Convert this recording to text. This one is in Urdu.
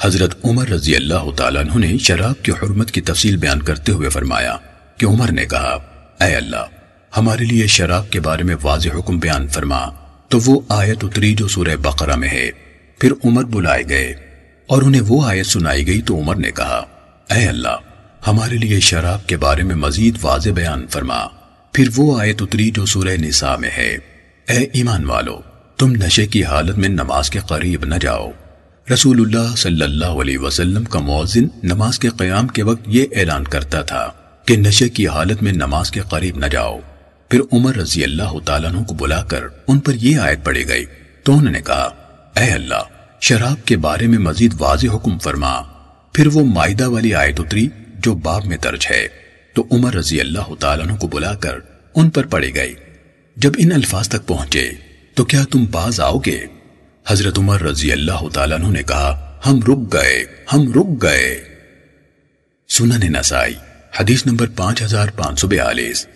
حضرت عمر رضی اللہ تعالیٰ عنہ نے شراب کی حرمت کی تفصیل بیان کرتے ہوئے فرمایا کہ عمر نے کہا، اے اللہ، ہمارے لیے شراب کے بارے میں واضح حکم بیان فرما، تو وہ آیت اتری جو سورہ بقرہ میں ہے، پھر عمر بلائے گئے، اور انہیں وہ آیت سنائی گئی تو عمر نے کہا، اے اللہ، ہمارے لیے شراب کے بارے میں مزید واضح بیان فرما، پھر وہ آیت اتری جو سورہ نساء میں ہے، اے ایمان والو، تم نشے کی حالت میں نماز کے قریب نہ جاؤ۔ رسول اللہ صلی اللہ علیہ وسلم کا موزن نماز کے قیام کے وقت یہ اعلان کرتا تھا کہ نشے کی حالت میں نماز کے قریب نہ جاؤ۔ پھر عمر رضی اللہ تعالیٰ عنہ کو بلا کر ان پر یہ آیت پڑی گئی۔ تو انہوں نے کہا، اے اللہ، شراب کے بارے میں مزید واضح حکم فرما۔ پھر وہ معدہ والی آیت اتری جو باب میں درج ہے۔ تو عمر رضی اللہ تعالیٰ عنہ کو بلا کر ان پر پڑی گئی۔ جب ان الفاظ تک پہنچے، تو کیا تم باز آؤ گے؟ حضرت عمر رضی اللہ تعالیٰ عنہ نے کہا، ہم رک گئے، ہم رک گئے۔ سنن نسائی، حدیث نمبر پانچ ہزار پانچ سو بیالیس۔